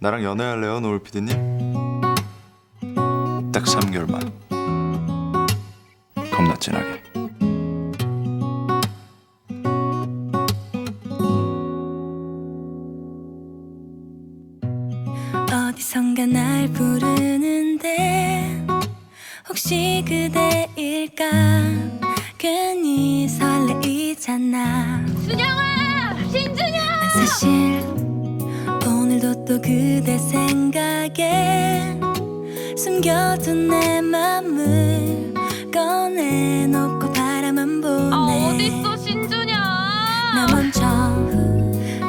나랑 연애할래요, 노을 PD님? 딱 3개월만. 겁나 진하게. 어디선가 날 부르는데 혹시 그대일까 괜히 설레이잖아 준영아! 신준영! 난 사실 오늘도 또 그대 생각에 숨겨둔 내 맘을 꺼내놓고 바라만 보네. 아 어딨어 신준영? 나 먼저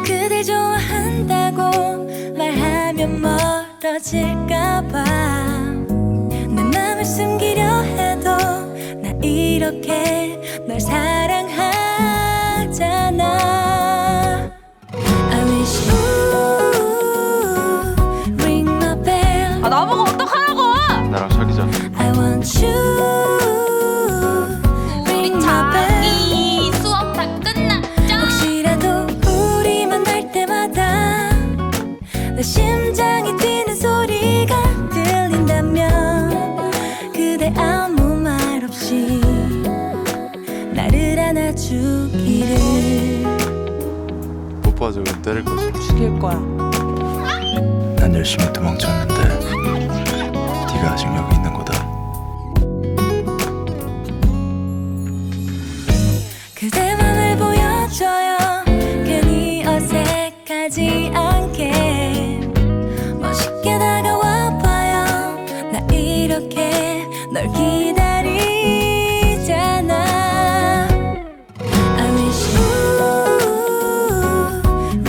그댈 좋아한다고 말하면 멀어질까봐. 내 맘을 숨기려 해도 나 이렇게 널 사랑하잖아. I wish I want you 우리 ring my bell 자기 수업 다 끝났죠? 혹시라도 우리 만 날 때마다 내 심장이 뛰는 소리가 들린다면 그대 아무 말 없이 나를 안아주기를 뽀뽀하자고 때릴 거지. 죽일 거야. 난 열심히 도망쳤는데 네가 아직 여기 하지 않게. 멋있게 다가와 봐요. 나 이렇게 널 기다리잖아. I wish you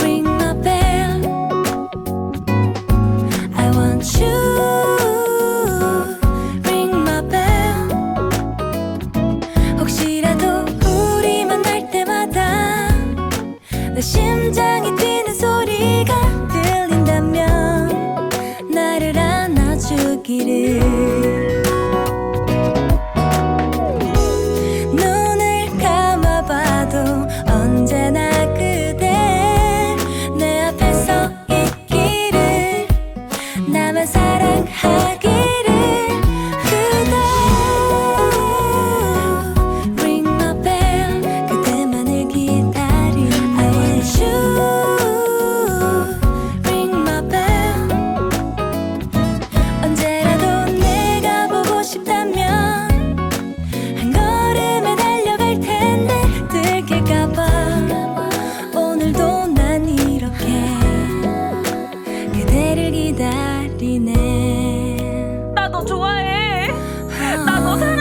ring my bell. I want you. Ring my bell. 혹시라도 우리 만 날 때마다 내 심장이 뛰 안 기다리네. 나 너 좋아해. 나 너 사랑해